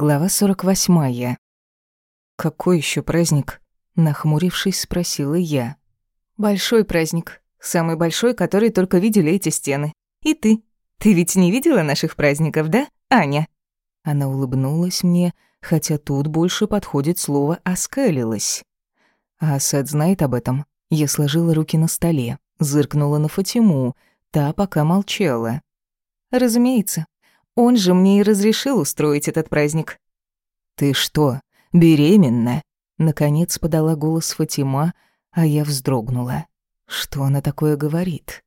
Глава 48. «Какой еще праздник?» — нахмурившись, спросила я. «Большой праздник. Самый большой, который только видели эти стены. И ты. Ты ведь не видела наших праздников, да, Аня?» Она улыбнулась мне, хотя тут больше подходит слово «оскалилась». А Асад знает об этом. Я сложила руки на столе, зыркнула на Фатиму, та пока молчала. «Разумеется, он же мне и разрешил устроить этот праздник. «Ты что, беременна?» Наконец подала голос Фатима, а я вздрогнула. Что она такое говорит?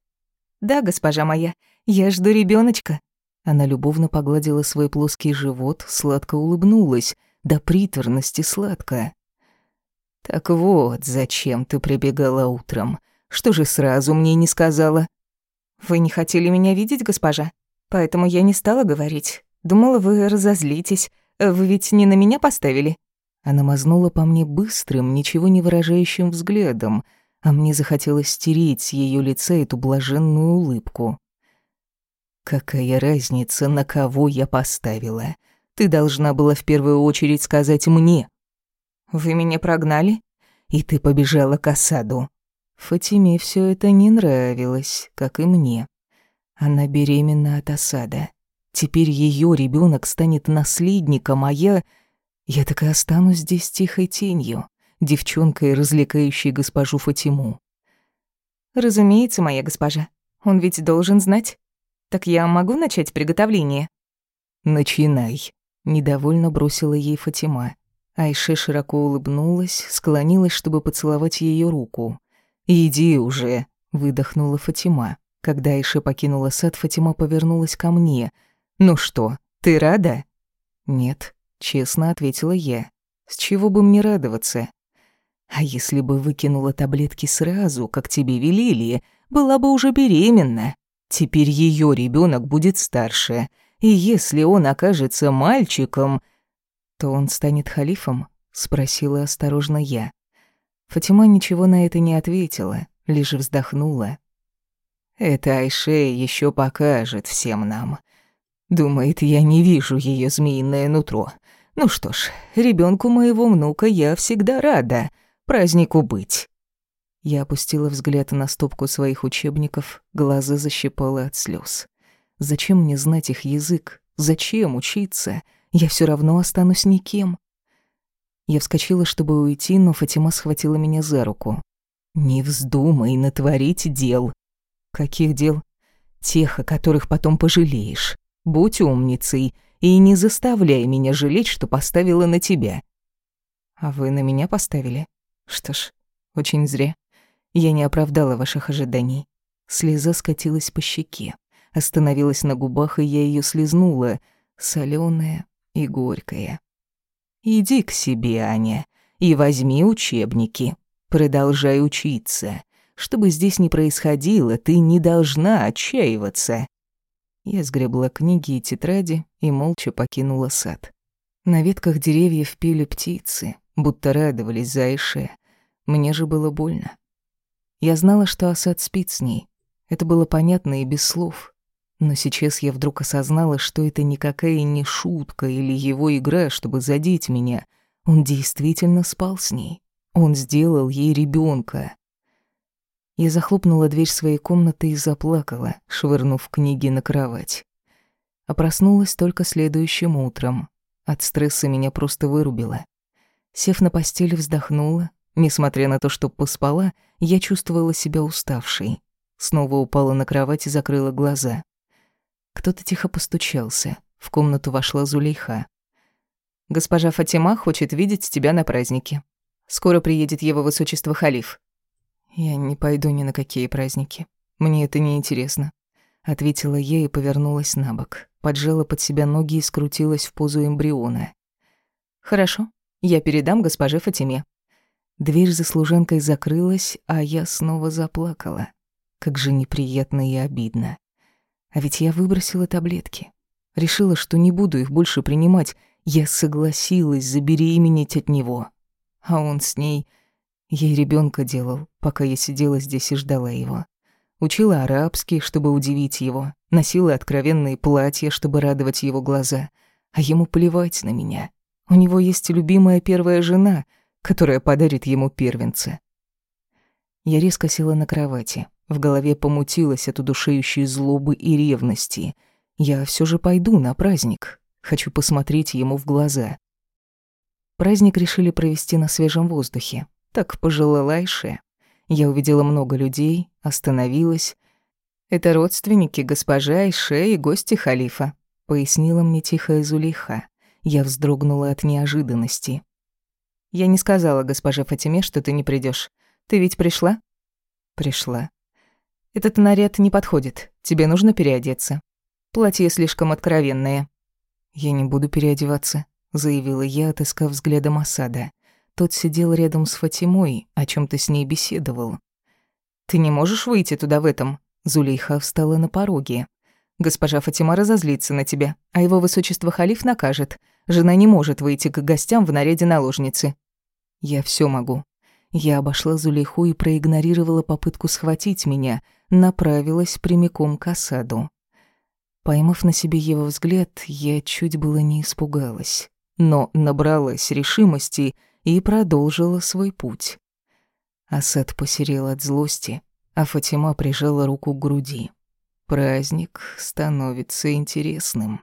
«Да, госпожа моя, я жду ребеночка. Она любовно погладила свой плоский живот, сладко улыбнулась, до приторности сладко. «Так вот, зачем ты прибегала утром? Что же сразу мне не сказала?» «Вы не хотели меня видеть, госпожа?» Поэтому я не стала говорить. Думала, вы разозлитесь. Вы ведь не на меня поставили?» Она мазнула по мне быстрым, ничего не выражающим взглядом, а мне захотелось стереть с её лица эту блаженную улыбку. «Какая разница, на кого я поставила? Ты должна была в первую очередь сказать мне». «Вы меня прогнали?» «И ты побежала к осаду». Фатиме всё это не нравилось, как и мне. Она беременна от осада. Теперь ее ребенок станет наследником, а я... Я так и останусь здесь тихой тенью, девчонкой, развлекающей госпожу Фатиму. Разумеется, моя госпожа. Он ведь должен знать. Так я могу начать приготовление? Начинай. Недовольно бросила ей Фатима. Айше широко улыбнулась, склонилась, чтобы поцеловать ее руку. «Иди уже», — выдохнула Фатима. Когда Айша покинула сад, Фатима повернулась ко мне. «Ну что, ты рада?» «Нет», — честно ответила я. «С чего бы мне радоваться?» «А если бы выкинула таблетки сразу, как тебе велели, была бы уже беременна. Теперь ее ребенок будет старше, и если он окажется мальчиком, то он станет халифом?» — спросила осторожно я. Фатима ничего на это не ответила, лишь вздохнула. Это Айше еще покажет всем нам. Думает, я не вижу ее змеиное нутро. Ну что ж, ребенку моего внука я всегда рада. Празднику быть. Я опустила взгляд на стопку своих учебников, глаза защипала от слез. Зачем мне знать их язык? Зачем учиться? Я все равно останусь никем. Я вскочила, чтобы уйти, но Фатима схватила меня за руку. «Не вздумай натворить дел. Каких дел? Тех, о которых потом пожалеешь. Будь умницей и не заставляй меня жалеть, что поставила на тебя. А вы на меня поставили? Что ж, очень зря. Я не оправдала ваших ожиданий. Слеза скатилась по щеке, остановилась на губах, и я ее слезнула, соленая и горькая. Иди к себе, Аня, и возьми учебники. Продолжай учиться. Что бы здесь ни происходило, ты не должна отчаиваться. Я сгребла книги и тетради и молча покинула сад. На ветках деревьев пели птицы, будто радовались за Айше. Мне же было больно. Я знала, что Асад спит с ней. Это было понятно и без слов. Но сейчас я вдруг осознала, что это никакая не шутка или его игра, чтобы задеть меня. Он действительно спал с ней. Он сделал ей ребенка. Я захлопнула дверь своей комнаты и заплакала, швырнув книги на кровать. А проснулась только следующим утром. От стресса меня просто вырубило. Сев на постели, вздохнула. Несмотря на то, что поспала, я чувствовала себя уставшей. Снова упала на кровать и закрыла глаза. Кто-то тихо постучался. В комнату вошла Зулейха. «Госпожа Фатима хочет видеть тебя на празднике. Скоро приедет его высочество халиф. «Я не пойду ни на какие праздники. Мне это не интересно», — ответила я и повернулась на бок, поджала под себя ноги и скрутилась в позу эмбриона. «Хорошо, я передам госпоже Фатиме». Дверь за служанкой закрылась, а я снова заплакала. Как же неприятно и обидно. А ведь я выбросила таблетки. Решила, что не буду их больше принимать. Я согласилась забеременеть от него. А он с ней Ей ребенка делал, пока я сидела здесь и ждала его. Учила арабский, чтобы удивить его, носила откровенные платья, чтобы радовать его глаза, А ему плевать на меня. У него есть любимая первая жена, которая подарит ему первенца. Я резко села на кровати. В голове помутилась от удушающей злобы и ревности. Я все же пойду на праздник. Хочу посмотреть ему в глаза. Праздник решили провести на свежем воздухе. Так пожелала Айше. Я увидела много людей, остановилась. «Это родственники госпожи Айше и гости халифа», — пояснила мне тихая Зулейха. Я вздрогнула от неожиданности. «Я не сказала госпоже Фатиме, что ты не придешь. Ты ведь пришла?» «Пришла». «Этот наряд не подходит. Тебе нужно переодеться. Платье слишком откровенное». «Я не буду переодеваться», — заявила я, отыскав взглядом осада. Тот сидел рядом с Фатимой, о чем то с ней беседовал. «Ты не можешь выйти туда в этом?» Зулейха встала на пороге. «Госпожа Фатима разозлится на тебя, а его высочество халиф накажет. Жена не может выйти к гостям в наряде наложницы». «Я все могу». Я обошла Зулейху и проигнорировала попытку схватить меня, направилась прямиком к осаду. Поймав на себе его взгляд, я чуть было не испугалась, но набралась решимости и продолжила свой путь. Асад посерел от злости, а Фатима прижала руку к груди. Праздник становится интересным.